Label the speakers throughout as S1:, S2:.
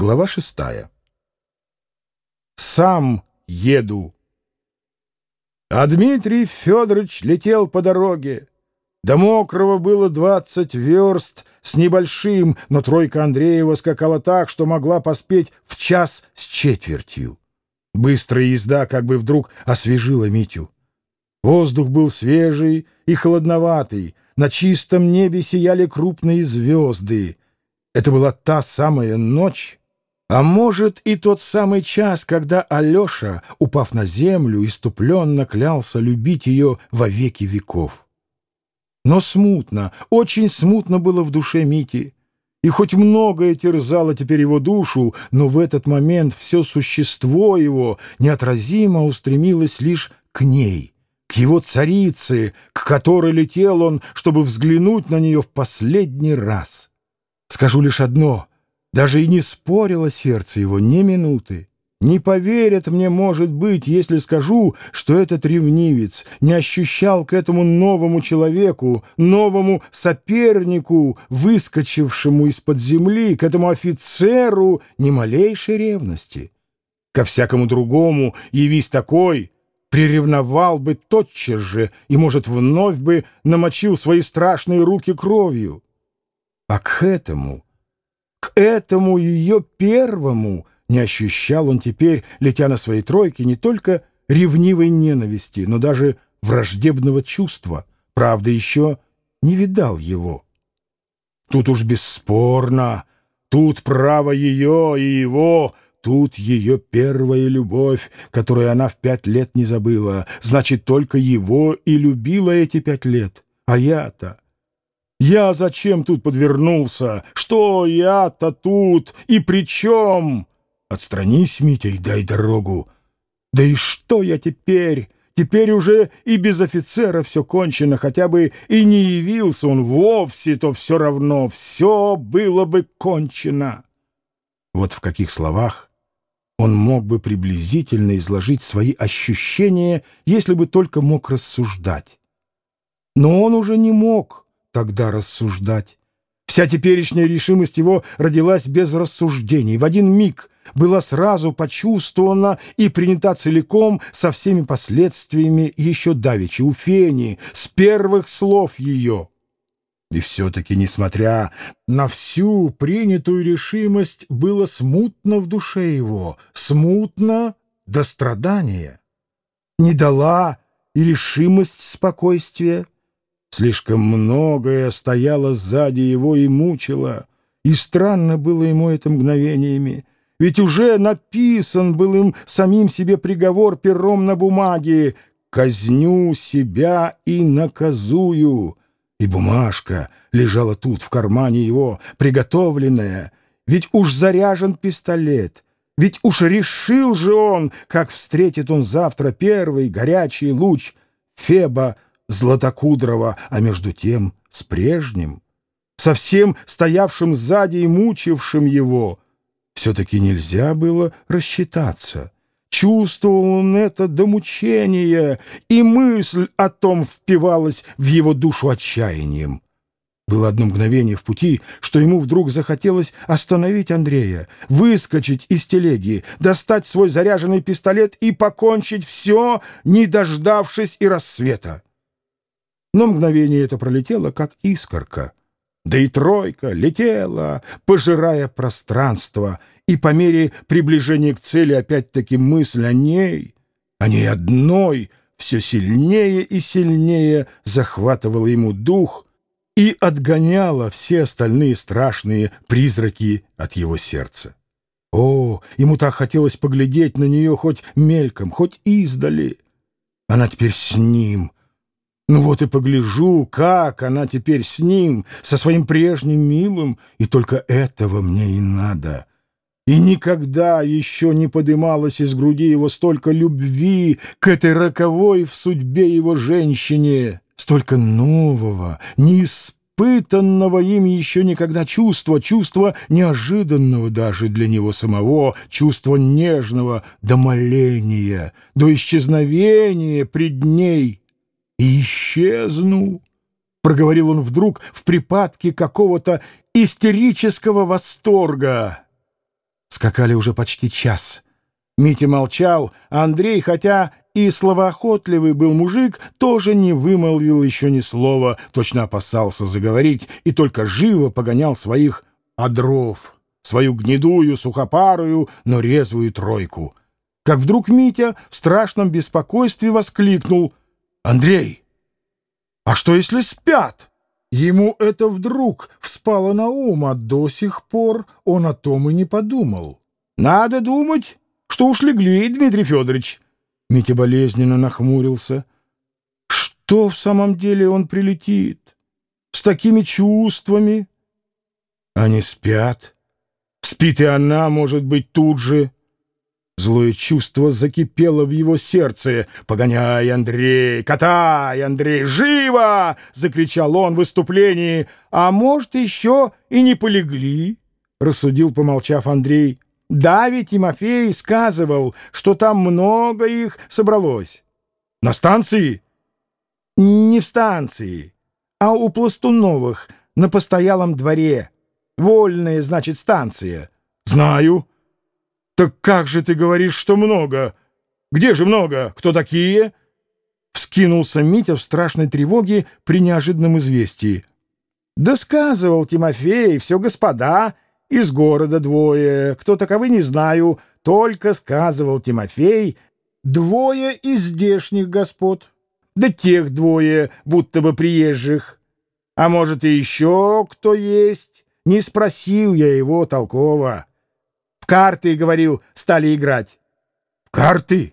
S1: Глава шестая. «Сам еду». А Дмитрий Федорович летел по дороге. До Мокрого было двадцать верст с небольшим, но тройка Андреева скакала так, что могла поспеть в час с четвертью. Быстрая езда как бы вдруг освежила Митю. Воздух был свежий и холодноватый, на чистом небе сияли крупные звезды. Это была та самая ночь, а может, и тот самый час, когда Алеша, упав на землю, иступленно клялся любить ее во веки веков. Но смутно, очень смутно было в душе Мити. И хоть многое терзало теперь его душу, но в этот момент все существо его неотразимо устремилось лишь к ней, к его царице, к которой летел он, чтобы взглянуть на нее в последний раз. Скажу лишь одно — даже и не спорило сердце его ни минуты. Не поверят мне, может быть, если скажу, что этот ревнивец не ощущал к этому новому человеку, новому сопернику, выскочившему из-под земли, к этому офицеру ни малейшей ревности. Ко всякому другому явись такой, приревновал бы тотчас же и, может, вновь бы намочил свои страшные руки кровью. А к этому — к этому ее первому не ощущал он теперь, летя на своей тройке, не только ревнивой ненависти, но даже враждебного чувства. Правда, еще не видал его. Тут уж бесспорно, тут право ее и его, тут ее первая любовь, которую она в пять лет не забыла. Значит, только его и любила эти пять лет. А я-то... Я зачем тут подвернулся? Что я-то тут? И при чем? Отстранись, Митя, и дай дорогу. Да и что я теперь? Теперь уже и без офицера все кончено, хотя бы и не явился он вовсе, то все равно все было бы кончено. Вот в каких словах он мог бы приблизительно изложить свои ощущения, если бы только мог рассуждать. Но он уже не мог тогда рассуждать. Вся теперешняя решимость его родилась без рассуждений. В один миг была сразу почувствована и принята целиком со всеми последствиями еще давеча у Фени, с первых слов ее. И все-таки, несмотря на всю принятую решимость, было смутно в душе его, смутно до страдания. Не дала и решимость спокойствия, Слишком многое стояло сзади его и мучило, и странно было ему это мгновениями. Ведь уже написан был им самим себе приговор пером на бумаге «Казню себя и наказую». И бумажка лежала тут, в кармане его, приготовленная. Ведь уж заряжен пистолет. Ведь уж решил же он, как встретит он завтра первый горячий луч Феба Златокудрого, а между тем с прежним, совсем стоявшим сзади и мучившим его. Все-таки нельзя было рассчитаться. Чувствовал он это до мучения, и мысль о том впивалась в его душу отчаянием. Было одно мгновение в пути, что ему вдруг захотелось остановить Андрея, выскочить из телеги, достать свой заряженный пистолет и покончить все, не дождавшись и рассвета. Но мгновение это пролетело, как искорка. Да и тройка летела, пожирая пространство, и по мере приближения к цели опять-таки мысль о ней, о ней одной, все сильнее и сильнее захватывала ему дух и отгоняла все остальные страшные призраки от его сердца. О, ему так хотелось поглядеть на нее хоть мельком, хоть издали. Она теперь с ним — ну вот и погляжу, как она теперь с ним, со своим прежним милым, и только этого мне и надо. И никогда еще не подымалось из груди его столько любви к этой роковой в судьбе его женщине, столько нового, неиспытанного им еще никогда чувства, чувства неожиданного даже для него самого, чувства нежного до моления, до исчезновения пред ней, и исчезну, — проговорил он вдруг в припадке какого-то истерического восторга. Скакали уже почти час. Митя молчал, а Андрей, хотя и словоохотливый был мужик, тоже не вымолвил еще ни слова, точно опасался заговорить и только живо погонял своих одров, свою гнедую, сухопарую, но резвую тройку. Как вдруг Митя в страшном беспокойстве воскликнул «Андрей, а что если спят?» Ему это вдруг вспало на ум, а до сих пор он о том и не подумал. «Надо думать, что уж легли, Дмитрий Федорович». Митя болезненно нахмурился. «Что в самом деле он прилетит? С такими чувствами?» «Они спят. Спит и она, может быть, тут же». Злое чувство закипело в его сердце. «Погоняй, Андрей! Катай, Андрей! Живо!» — закричал он в выступлении. «А может, еще и не полегли?» — рассудил, помолчав Андрей. «Да, ведь Тимофей сказывал, что там много их собралось». «На станции?» «Не в станции, а у Пластуновых, на постоялом дворе. Вольная, значит, станция». «Знаю». «Так как же ты говоришь, что много? Где же много? Кто такие?» Вскинулся Митя в страшной тревоге при неожиданном известии.
S2: «Да сказывал Тимофей, все господа, из города двое, кто таковы не знаю, только сказывал Тимофей, двое из здешних господ, да тех двое, будто бы приезжих. А может, и еще кто есть? Не спросил я его толково» карты, говорил, стали играть.
S1: В карты?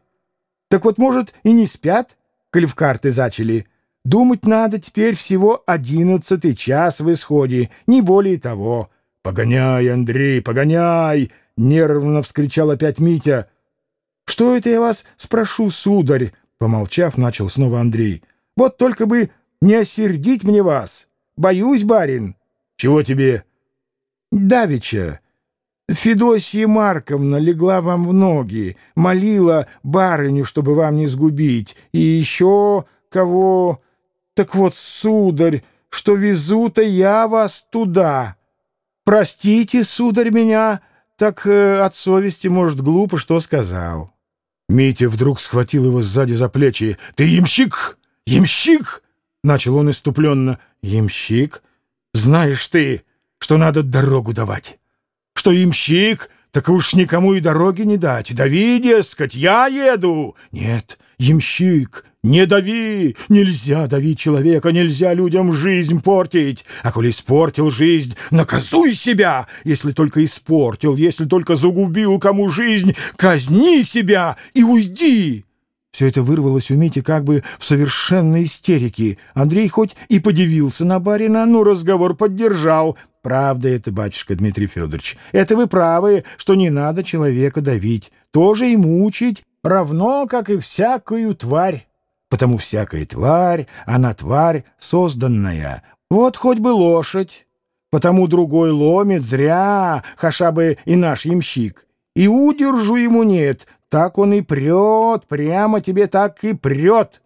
S2: Так вот, может, и не спят, коли в карты зачали. Думать надо теперь всего одиннадцатый час в исходе, не более того.
S1: «Погоняй, Андрей, погоняй!» — нервно вскричал опять Митя.
S2: «Что это я вас спрошу, сударь?» — помолчав, начал снова Андрей. «Вот только бы не осердить мне вас. Боюсь, барин».
S1: «Чего тебе?»
S2: «Давича. Федосья Марковна легла вам в ноги, молила барыню, чтобы вам не сгубить, и еще кого... Так вот, сударь, что везу-то я вас туда. Простите, сударь, меня, так э, от совести, может, глупо, что сказал».
S1: Митя вдруг схватил его сзади за плечи. «Ты ямщик! Ямщик!» — начал он иступленно. «Ямщик? Знаешь ты, что надо дорогу давать!» Что имщик, так уж никому и дороги не дать. Дави, дескать, я еду. Нет, ямщик, не дави. Нельзя давить человека, нельзя людям жизнь портить. А коли испортил жизнь, наказуй себя. Если только испортил, если только загубил кому жизнь, казни себя и уйди. Все это вырвалось у Мити как бы в совершенной истерике. Андрей хоть и подивился на барина, но разговор поддержал. «Правда это, батюшка Дмитрий Федорович. Это вы правы, что не надо человека давить. Тоже и мучить, равно, как и всякую тварь. Потому всякая тварь, она тварь созданная. Вот хоть бы лошадь. Потому другой ломит зря, хаша бы и наш ямщик. И удержу ему нет, так он и прет, прямо тебе так и прет.